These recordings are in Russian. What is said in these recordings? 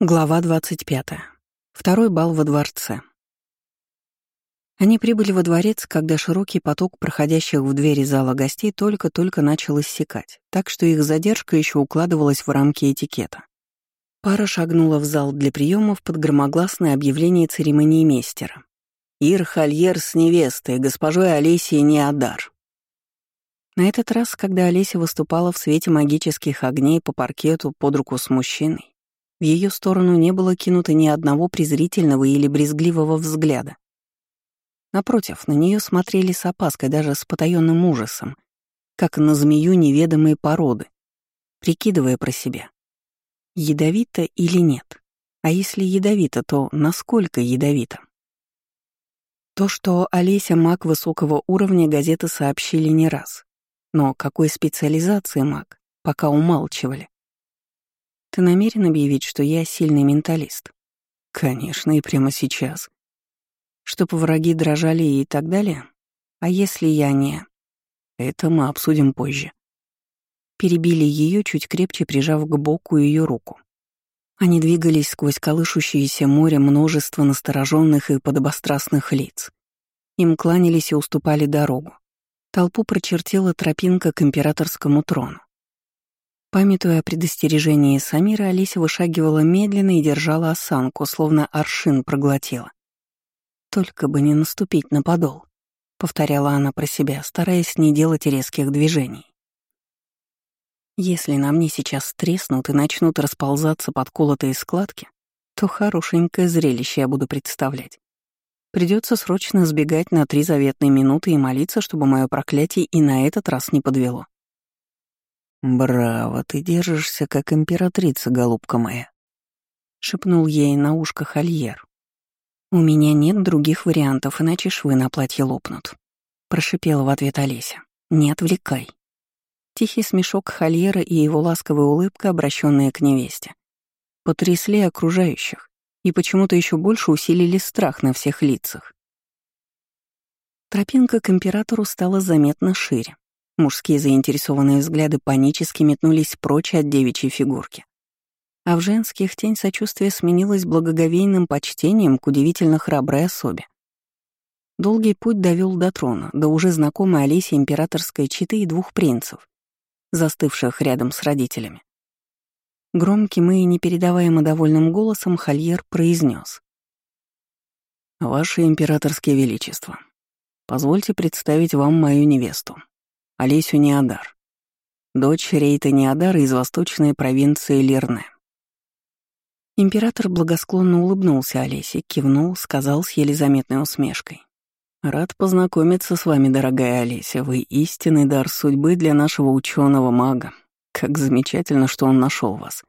Глава 25. Второй бал во дворце. Они прибыли во дворец, когда широкий поток проходящих в двери зала гостей только-только начал иссякать, так что их задержка еще укладывалась в рамки этикета. Пара шагнула в зал для приемов под громогласное объявление церемонии мейстера. «Ир Хольер с невестой, госпожой Олесией Неодар». На этот раз, когда Олеся выступала в свете магических огней по паркету под руку с мужчиной, в ее сторону не было кинуто ни одного презрительного или брезгливого взгляда. Напротив, на нее смотрели с опаской, даже с потаенным ужасом, как на змею неведомой породы, прикидывая про себя. Ядовито или нет? А если ядовито, то насколько ядовито? То, что Олеся маг высокого уровня, газеты сообщили не раз. Но какой специализации маг, пока умалчивали. Ты намерен объявить, что я сильный менталист? Конечно, и прямо сейчас. Чтоб враги дрожали и так далее? А если я не... Это мы обсудим позже. Перебили ее, чуть крепче прижав к боку ее руку. Они двигались сквозь колышущееся море множество настороженных и подобострастных лиц. Им кланялись и уступали дорогу. Толпу прочертила тропинка к императорскому трону. Памятуя о предостережении Самира, Алися вышагивала медленно и держала осанку, словно аршин проглотила. «Только бы не наступить на подол», — повторяла она про себя, стараясь не делать резких движений. «Если на мне сейчас треснут и начнут расползаться подколотые складки, то хорошенькое зрелище я буду представлять. Придется срочно сбегать на три заветные минуты и молиться, чтобы мое проклятие и на этот раз не подвело. «Браво, ты держишься, как императрица, голубка моя», — шепнул ей на ушко Хольер. «У меня нет других вариантов, иначе швы на платье лопнут», — прошипела в ответ Олеся. «Не отвлекай». Тихий смешок Хольера и его ласковая улыбка, обращенная к невесте, потрясли окружающих и почему-то еще больше усилили страх на всех лицах. Тропинка к императору стала заметно шире. Мужские заинтересованные взгляды панически метнулись прочь от девичьей фигурки. А в женских тень сочувствия сменилась благоговейным почтением к удивительно храброй особе. Долгий путь довел до трона, до уже знакомой Олесе императорской четы и двух принцев, застывших рядом с родителями. Громким и непередаваемо довольным голосом Хольер произнес: «Ваше императорское величество, позвольте представить вам мою невесту, Олесю Неодар, дочь Рейта Неодара из восточной провинции Лерне. Император благосклонно улыбнулся Олесе, кивнул, сказал с еле заметной усмешкой. «Рад познакомиться с вами, дорогая Олеся. Вы истинный дар судьбы для нашего ученого мага. Как замечательно, что он нашел вас».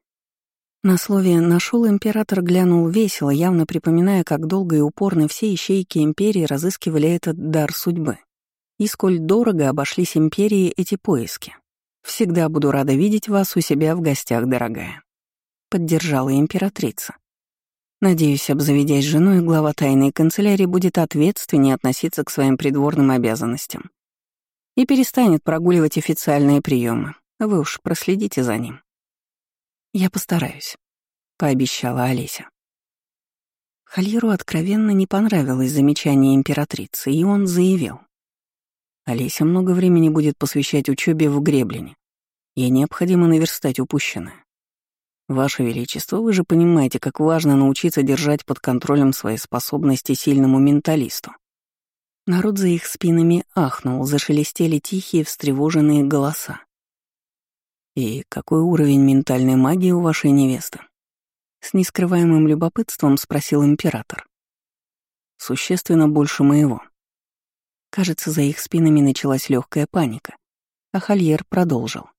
На слове «нашел» император глянул весело, явно припоминая, как долго и упорно все ищейки империи разыскивали этот дар судьбы. И сколь дорого обошлись империи эти поиски. Всегда буду рада видеть вас у себя в гостях, дорогая. Поддержала императрица. Надеюсь, обзаведясь женой, глава тайной канцелярии будет ответственнее относиться к своим придворным обязанностям и перестанет прогуливать официальные приемы. Вы уж проследите за ним. Я постараюсь, пообещала Олеся. Хальеру откровенно не понравилось замечание императрицы, и он заявил. Олеся много времени будет посвящать учебе в Греблине. Ей необходимо наверстать упущенное. Ваше Величество, вы же понимаете, как важно научиться держать под контролем свои способности сильному менталисту. Народ за их спинами ахнул, зашелестели тихие встревоженные голоса. «И какой уровень ментальной магии у вашей невесты?» С нескрываемым любопытством спросил император. «Существенно больше моего», Кажется, за их спинами началась легкая паника. А Хольер продолжил.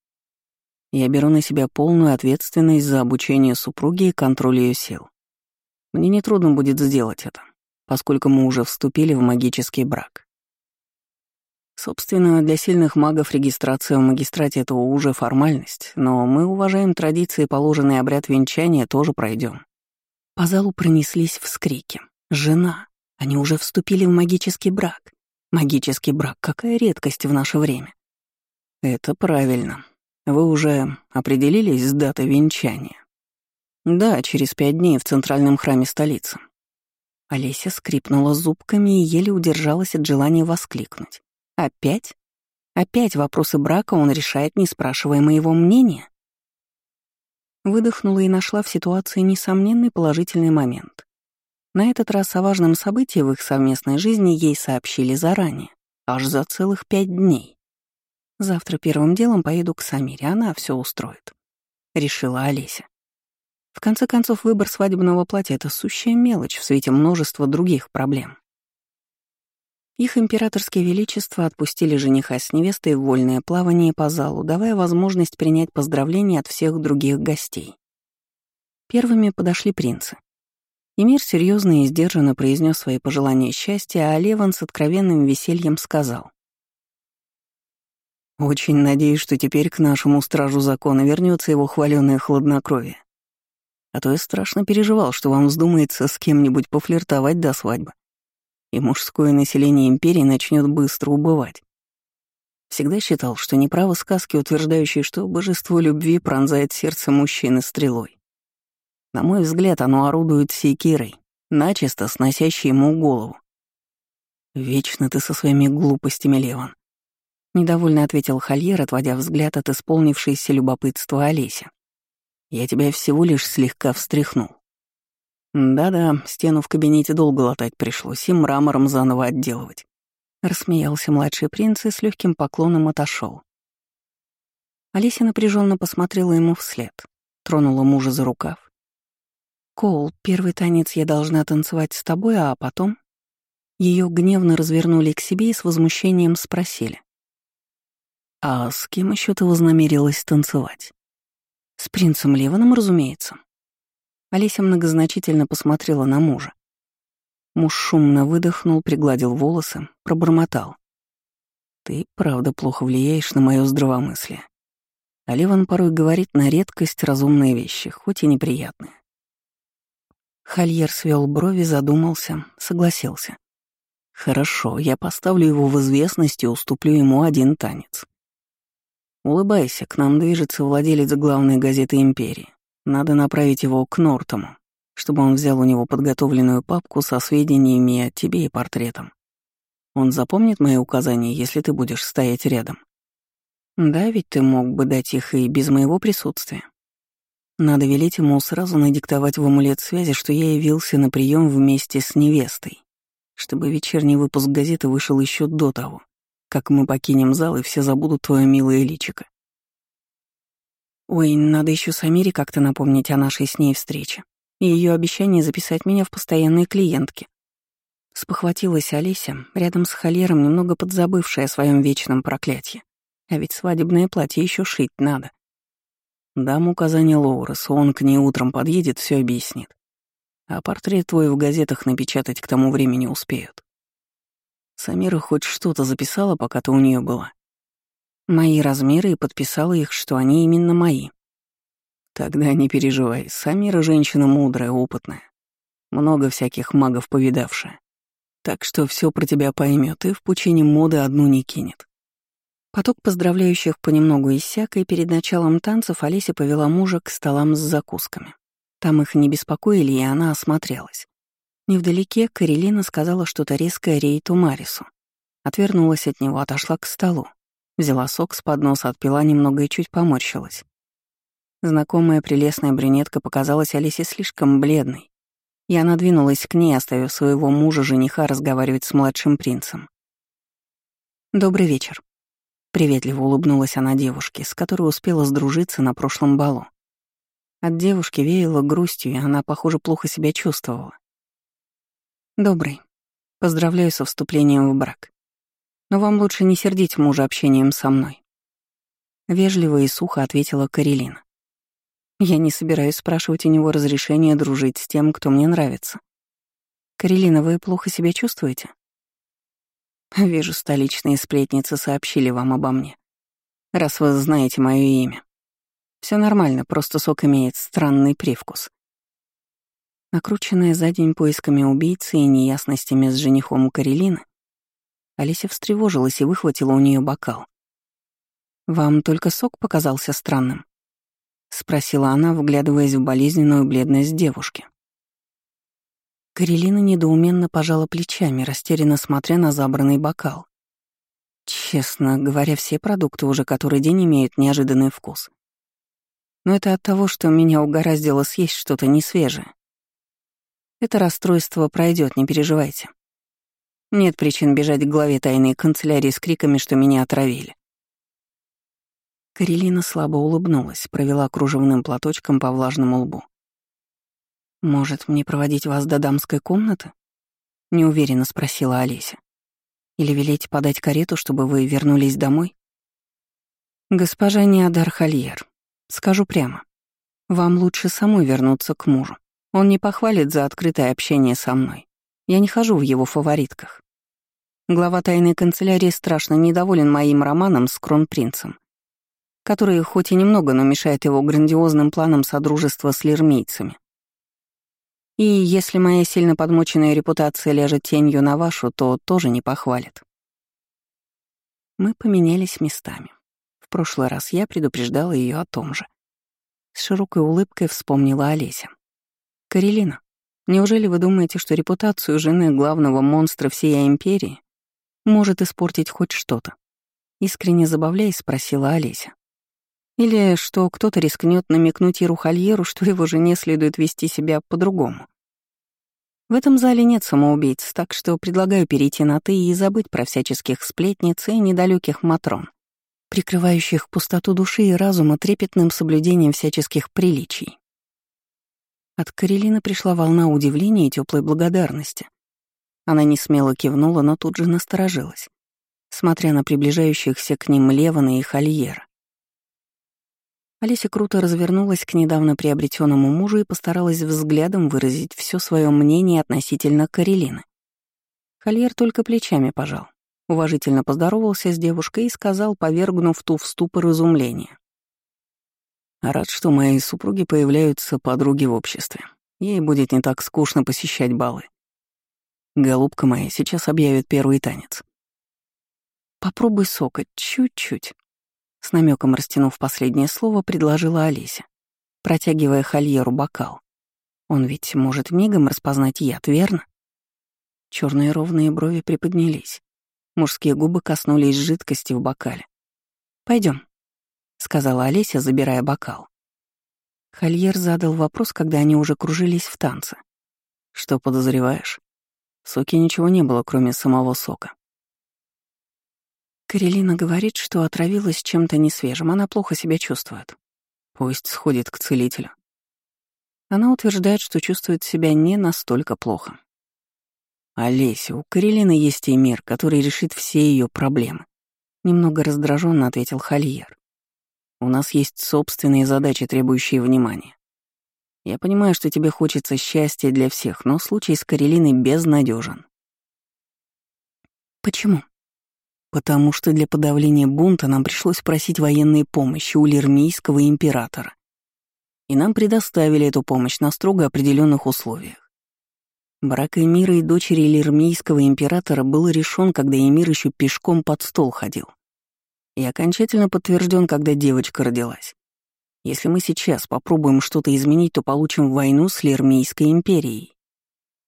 Я беру на себя полную ответственность за обучение супруги и контроль ее сил. Мне нетрудно будет сделать это, поскольку мы уже вступили в магический брак. Собственно, для сильных магов регистрация в магистрате — это уже формальность, но мы уважаем традиции, положенный обряд венчания тоже пройдем. По залу пронеслись вскрики. «Жена! Они уже вступили в магический брак!» Магический брак — какая редкость в наше время. Это правильно. Вы уже определились с датой венчания? Да, через пять дней в центральном храме столицы. Олеся скрипнула зубками и еле удержалась от желания воскликнуть. Опять? Опять вопросы брака он решает, не спрашивая моего мнения? Выдохнула и нашла в ситуации несомненный положительный момент. На этот раз о важном событии в их совместной жизни ей сообщили заранее, аж за целых пять дней. Завтра первым делом поеду к Самире, она все устроит. Решила Олеся. В конце концов, выбор свадебного платья — это сущая мелочь в свете множества других проблем. Их императорские величества отпустили жениха с невестой в вольное плавание по залу, давая возможность принять поздравления от всех других гостей. Первыми подошли принцы. Эмир серьезно и сдержанно произнес свои пожелания счастья, а Леван с откровенным весельем сказал. «Очень надеюсь, что теперь к нашему стражу закона вернется его хваленое хладнокровие. А то я страшно переживал, что вам вздумается с кем-нибудь пофлиртовать до свадьбы и мужское население империи начнет быстро убывать. Всегда считал, что неправы сказки, утверждающие, что божество любви пронзает сердце мужчины стрелой. На мой взгляд, оно орудует секирой, начисто сносящей ему голову. «Вечно ты со своими глупостями, Леван», — недовольно ответил Хольер, отводя взгляд от исполнившейся любопытства Олеся. «Я тебя всего лишь слегка встряхнул. «Да-да, стену в кабинете долго латать пришлось и мрамором заново отделывать». Рассмеялся младший принц и с легким поклоном отошел. Олеся напряженно посмотрела ему вслед, тронула мужа за рукав. «Коул, первый танец я должна танцевать с тобой, а потом...» Ее гневно развернули к себе и с возмущением спросили. «А с кем еще ты вознамерилась танцевать?» «С принцем Леваном, разумеется», Олеся многозначительно посмотрела на мужа. Муж шумно выдохнул, пригладил волосы, пробормотал. «Ты, правда, плохо влияешь на мое здравомыслие. А Леван порой говорит на редкость разумные вещи, хоть и неприятные». Хольер свел брови, задумался, согласился. «Хорошо, я поставлю его в известность и уступлю ему один танец. Улыбайся, к нам движется владелец главной газеты «Империи». Надо направить его к Нортому, чтобы он взял у него подготовленную папку со сведениями о тебе и портретом. Он запомнит мои указания, если ты будешь стоять рядом. Да, ведь ты мог бы дать их и без моего присутствия. Надо велеть ему сразу надиктовать в амулет связи, что я явился на прием вместе с невестой, чтобы вечерний выпуск газеты вышел еще до того, как мы покинем зал и все забудут твое милое личико. Ой, надо еще Самире как-то напомнить о нашей с ней встрече и ее обещании записать меня в постоянные клиентки. Спохватилась Олеся, рядом с холером, немного подзабывшая о своем вечном проклятии. А ведь свадебное платье еще шить надо. Дам указание Лоурес, он к ней утром подъедет, все объяснит. А портрет твой в газетах напечатать к тому времени успеют. Самира хоть что-то записала, пока ты у нее была? мои размеры и подписала их, что они именно мои. Тогда не переживай, Самира женщина мудрая, опытная. Много всяких магов повидавшая. Так что все про тебя поймет и в пучине моды одну не кинет. Поток поздравляющих понемногу иссяк, и перед началом танцев Олеся повела мужа к столам с закусками. Там их не беспокоили, и она осмотрелась. Невдалеке Карелина сказала что-то резкое Рейту Марису. Отвернулась от него, отошла к столу. Взяла сок с подноса, отпила немного и чуть поморщилась. Знакомая прелестная брюнетка показалась Алисе слишком бледной, и она двинулась к ней, оставив своего мужа-жениха разговаривать с младшим принцем. «Добрый вечер», — приветливо улыбнулась она девушке, с которой успела сдружиться на прошлом балу. От девушки веяло грустью, и она, похоже, плохо себя чувствовала. «Добрый. Поздравляю со вступлением в брак. Но вам лучше не сердить мужа общением со мной. Вежливо и сухо ответила Карелина. Я не собираюсь спрашивать у него разрешения дружить с тем, кто мне нравится. Карелина, вы плохо себя чувствуете? Вижу, столичные сплетницы сообщили вам обо мне. Раз вы знаете мое имя. Все нормально, просто сок имеет странный привкус. Накрученная за день поисками убийцы и неясностями с женихом Карелины, Алися встревожилась и выхватила у нее бокал. «Вам только сок показался странным?» спросила она, вглядываясь в болезненную бледность девушки. Карелина недоуменно пожала плечами, растерянно смотря на забранный бокал. Честно говоря, все продукты уже который день имеют неожиданный вкус. Но это от того, что меня угораздило съесть что-то несвежее. Это расстройство пройдет, не переживайте. Нет причин бежать к главе тайной канцелярии с криками, что меня отравили. Карелина слабо улыбнулась, провела кружевным платочком по влажному лбу. «Может, мне проводить вас до дамской комнаты?» — неуверенно спросила Олеся. «Или велеть подать карету, чтобы вы вернулись домой?» «Госпожа Неодар Хольер, скажу прямо. Вам лучше самой вернуться к мужу. Он не похвалит за открытое общение со мной. Я не хожу в его фаворитках. Глава тайной канцелярии страшно недоволен моим романом с кронпринцем который хоть и немного, но мешает его грандиозным планам содружества с лирмийцами. И если моя сильно подмоченная репутация ляжет тенью на вашу, то тоже не похвалит. Мы поменялись местами. В прошлый раз я предупреждала ее о том же. С широкой улыбкой вспомнила Олеся. «Карелина, неужели вы думаете, что репутацию жены главного монстра всей империи может испортить хоть что-то?» Искренне забавляясь, спросила Олеся. Или что кто-то рискнет намекнуть Иру Хольеру, что его жене следует вести себя по-другому. В этом зале нет самоубийц, так что предлагаю перейти на «ты» и забыть про всяческих сплетниц и недалеких матрон, прикрывающих пустоту души и разума трепетным соблюдением всяческих приличий. От Карелины пришла волна удивления и теплой благодарности. Она не смело кивнула, но тут же насторожилась, смотря на приближающихся к ним Левана и Хольера. Олеся круто развернулась к недавно приобретенному мужу и постаралась взглядом выразить все свое мнение относительно Карелины. Хольер только плечами пожал, уважительно поздоровался с девушкой и сказал, повергнув ту в ступор изумления. «Рад, что мои супруги появляются подруги в обществе. Ей будет не так скучно посещать балы. Голубка моя сейчас объявит первый танец». «Попробуй сока, чуть-чуть», с намеком растянув последнее слово, предложила Олеся, протягивая Хольеру бокал. Он ведь может мигом распознать яд, верно? Черные ровные брови приподнялись. Мужские губы коснулись жидкости в бокале. Пойдем, сказала Олеся, забирая бокал. Хольер задал вопрос, когда они уже кружились в танце. «Что подозреваешь?» В соке ничего не было, кроме самого сока. Карелина говорит, что отравилась чем-то несвежим, она плохо себя чувствует. Пусть сходит к целителю. Она утверждает, что чувствует себя не настолько плохо. «Олеся, у Карелины есть и мир, который решит все ее проблемы», — немного раздраженно ответил Хольер. «У нас есть собственные задачи, требующие внимания. Я понимаю, что тебе хочется счастья для всех, но случай с Карелиной безнадежен. «Почему?» Потому что для подавления бунта нам пришлось просить военной помощи у Лермийского императора. И нам предоставили эту помощь на строго определенных условиях. Брак Эмира и дочери Лермийского императора был решен, когда Эмир еще пешком под стол ходил. И окончательно подтвержден, когда девочка родилась. Если мы сейчас попробуем что-то изменить, то получим войну с Лермийской империей.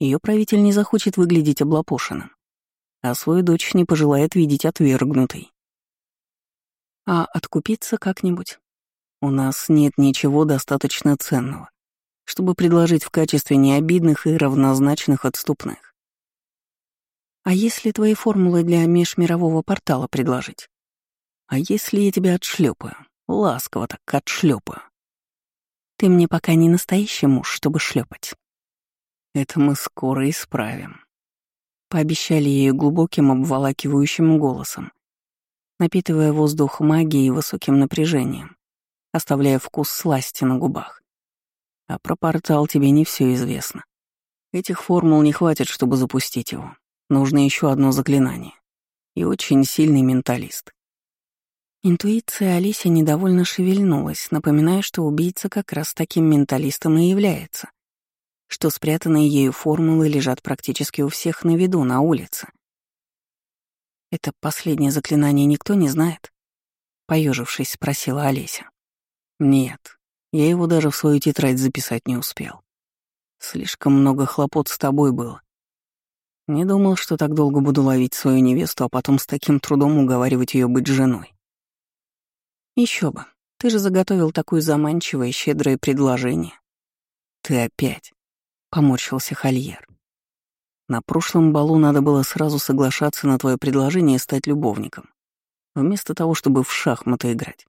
Ее правитель не захочет выглядеть облапошенным а свою дочь не пожелает видеть отвергнутой. А откупиться как-нибудь? У нас нет ничего достаточно ценного, чтобы предложить в качестве необидных и равнозначных отступных. А если твои формулы для межмирового портала предложить? А если я тебя отшлепаю, ласково так отшлепаю? Ты мне пока не настоящий муж, чтобы шлепать. Это мы скоро исправим пообещали ей глубоким обволакивающим голосом, напитывая воздух магией и высоким напряжением, оставляя вкус сласти на губах. А про портал тебе не все известно. Этих формул не хватит, чтобы запустить его. Нужно еще одно заклинание. И очень сильный менталист. Интуиция Алиси недовольно шевельнулась, напоминая, что убийца как раз таким менталистом и является что спрятанные ею формулы лежат практически у всех на виду на улице. «Это последнее заклинание никто не знает?» — поежившись, спросила Олеся. «Нет, Я его даже в свою тетрадь записать не успел. Слишком много хлопот с тобой было. Не думал, что так долго буду ловить свою невесту, а потом с таким трудом уговаривать ее быть женой. Еще бы. Ты же заготовил такое заманчивое, щедрое предложение. Ты опять. Поморщился Хольер. На прошлом балу надо было сразу соглашаться на твое предложение стать любовником, вместо того, чтобы в шахматы играть.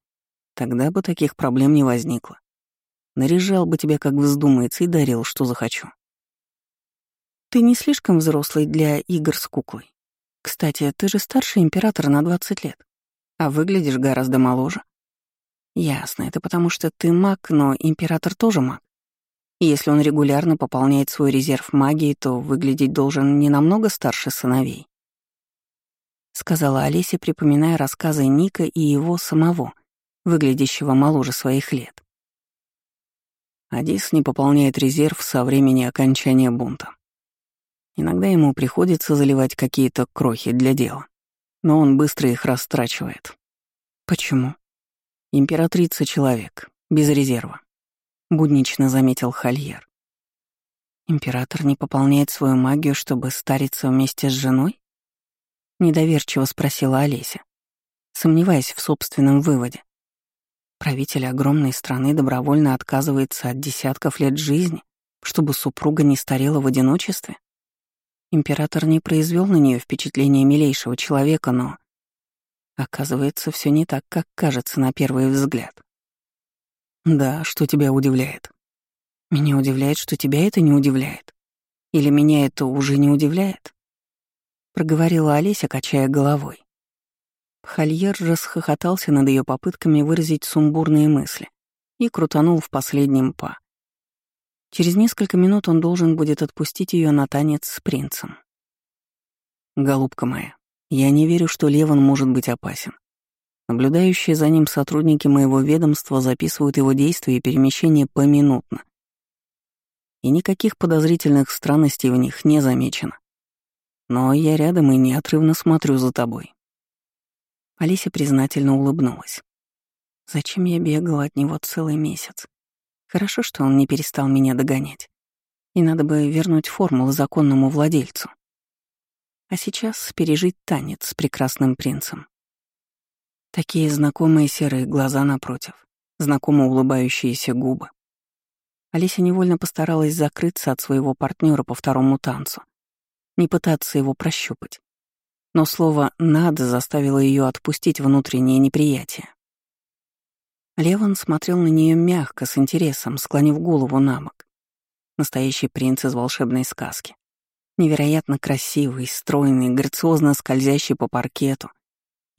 Тогда бы таких проблем не возникло. Наряжал бы тебя, как вздумается, и дарил, что захочу. Ты не слишком взрослый для игр с куклой. Кстати, ты же старше императора на 20 лет, а выглядишь гораздо моложе. Ясно, это потому что ты маг, но император тоже маг. Если он регулярно пополняет свой резерв магии, то выглядеть должен не намного старше сыновей. Сказала Олеся, припоминая рассказы Ника и его самого, выглядящего моложе своих лет. Адис не пополняет резерв со времени окончания бунта. Иногда ему приходится заливать какие-то крохи для дела, но он быстро их растрачивает. Почему? Императрица — человек, без резерва. — буднично заметил Хольер. «Император не пополняет свою магию, чтобы стариться вместе с женой?» Недоверчиво спросила Олеся, сомневаясь в собственном выводе. Правитель огромной страны добровольно отказывается от десятков лет жизни, чтобы супруга не старела в одиночестве? Император не произвел на нее впечатление милейшего человека, но... Оказывается, все не так, как кажется на первый взгляд. Да, что тебя удивляет? Меня удивляет, что тебя это не удивляет. Или меня это уже не удивляет? Проговорила Олеся, качая головой. Хольер расхохотался над ее попытками выразить сумбурные мысли и крутанул в последнем па. Через несколько минут он должен будет отпустить ее на танец с принцем. «Голубка моя, я не верю, что Леван может быть опасен. Наблюдающие за ним сотрудники моего ведомства записывают его действия и перемещения поминутно. И никаких подозрительных странностей в них не замечено. Но я рядом и неотрывно смотрю за тобой. Алися признательно улыбнулась. Зачем я бегала от него целый месяц? Хорошо, что он не перестал меня догонять. И надо бы вернуть формулу законному владельцу. А сейчас пережить танец с прекрасным принцем. Такие знакомые серые глаза напротив, знакомо улыбающиеся губы. Олеся невольно постаралась закрыться от своего партнера по второму танцу, не пытаться его прощупать. Но слово «надо» заставило ее отпустить внутреннее неприятие. Леван смотрел на нее мягко, с интересом, склонив голову на бок. Настоящий принц из волшебной сказки. Невероятно красивый, стройный, грациозно скользящий по паркету,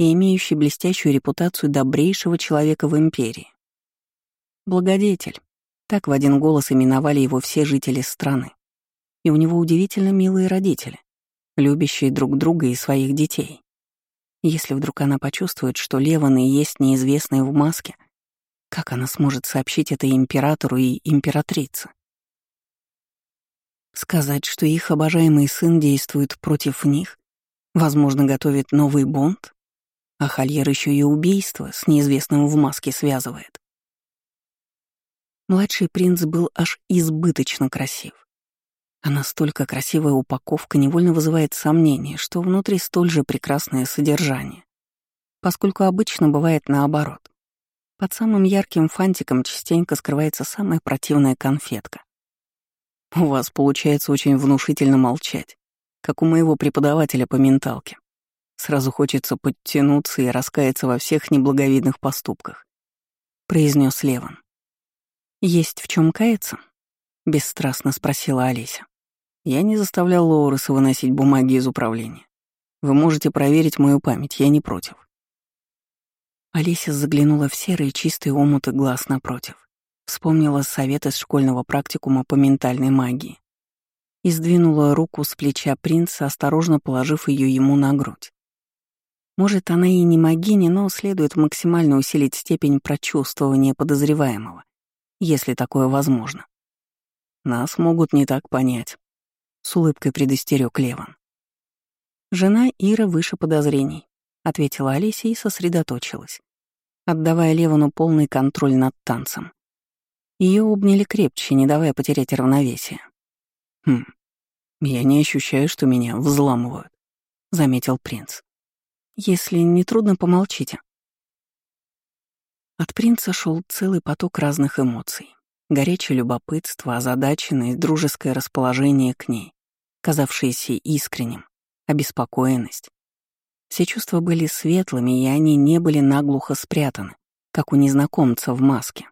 и имеющий блестящую репутацию добрейшего человека в империи. Благодетель. Так в один голос именовали его все жители страны. И у него удивительно милые родители, любящие друг друга и своих детей. Если вдруг она почувствует, что Леван и есть неизвестный в маске, как она сможет сообщить это императору и императрице? Сказать, что их обожаемый сын действует против них, возможно, готовит новый бунт? А Хольер еще и убийство с неизвестным в маске связывает. Младший принц был аж избыточно красив. А настолько красивая упаковка невольно вызывает сомнение, что внутри столь же прекрасное содержание. Поскольку обычно бывает наоборот. Под самым ярким фантиком частенько скрывается самая противная конфетка. У вас получается очень внушительно молчать, как у моего преподавателя по менталке. Сразу хочется подтянуться и раскаяться во всех неблаговидных поступках», — произнес Леван. «Есть в чем каяться?» — бесстрастно спросила Олеся. «Я не заставлял Лоуреса выносить бумаги из управления. Вы можете проверить мою память, я не против». Олеся заглянула в серые чистые омуты глаз напротив, вспомнила совет из школьного практикума по ментальной магии и сдвинула руку с плеча принца, осторожно положив ее ему на грудь. Может, она и не могиня, но следует максимально усилить степень прочувствования подозреваемого, если такое возможно. Нас могут не так понять, — с улыбкой предостерег Леван. Жена Ира выше подозрений, — ответила Олеся и сосредоточилась, отдавая Левану полный контроль над танцем. Ее обняли крепче, не давая потерять равновесие. «Хм, я не ощущаю, что меня взламывают», — заметил принц. «Если не трудно, помолчите». От принца шел целый поток разных эмоций. Горячее любопытство, озадаченность, дружеское расположение к ней, казавшееся искренним, обеспокоенность. Все чувства были светлыми, и они не были наглухо спрятаны, как у незнакомца в маске.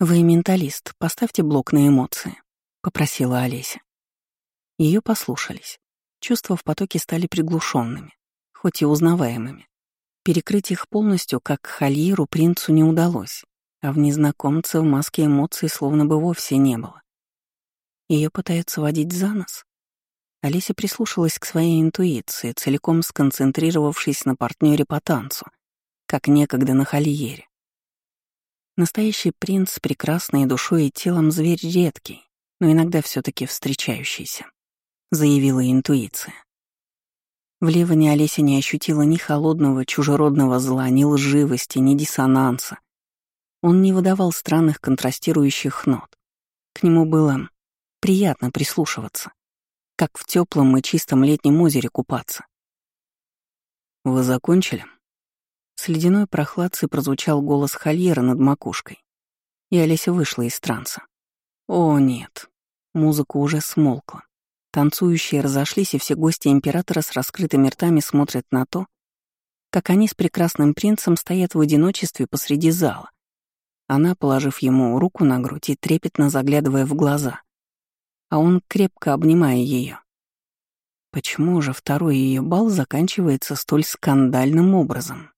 «Вы менталист, поставьте блок на эмоции», — попросила Олеся. Ее послушались. Чувства в потоке стали приглушенными, хоть и узнаваемыми. Перекрыть их полностью, как Хальеру, принцу не удалось, а в незнакомце в маске эмоций словно бы вовсе не было. Ее пытаются водить за нос. Олеся прислушалась к своей интуиции, целиком сконцентрировавшись на партнере по танцу, как некогда на Хальере. Настоящий принц, прекрасный душой и телом зверь редкий, но иногда все таки встречающийся, заявила интуиция. В Ливане Олеся не ощутила ни холодного чужеродного зла, ни лживости, ни диссонанса. Он не выдавал странных контрастирующих нот. К нему было приятно прислушиваться, как в теплом и чистом летнем озере купаться. «Вы закончили?» С ледяной прохладцей прозвучал голос Хольера над макушкой, и Олеся вышла из транса. О, нет. Музыка уже смолкла. Танцующие разошлись, и все гости императора с раскрытыми ртами смотрят на то, как они с прекрасным принцем стоят в одиночестве посреди зала. Она, положив ему руку на грудь и трепетно заглядывая в глаза, а он крепко обнимая ее. Почему же второй ее бал заканчивается столь скандальным образом?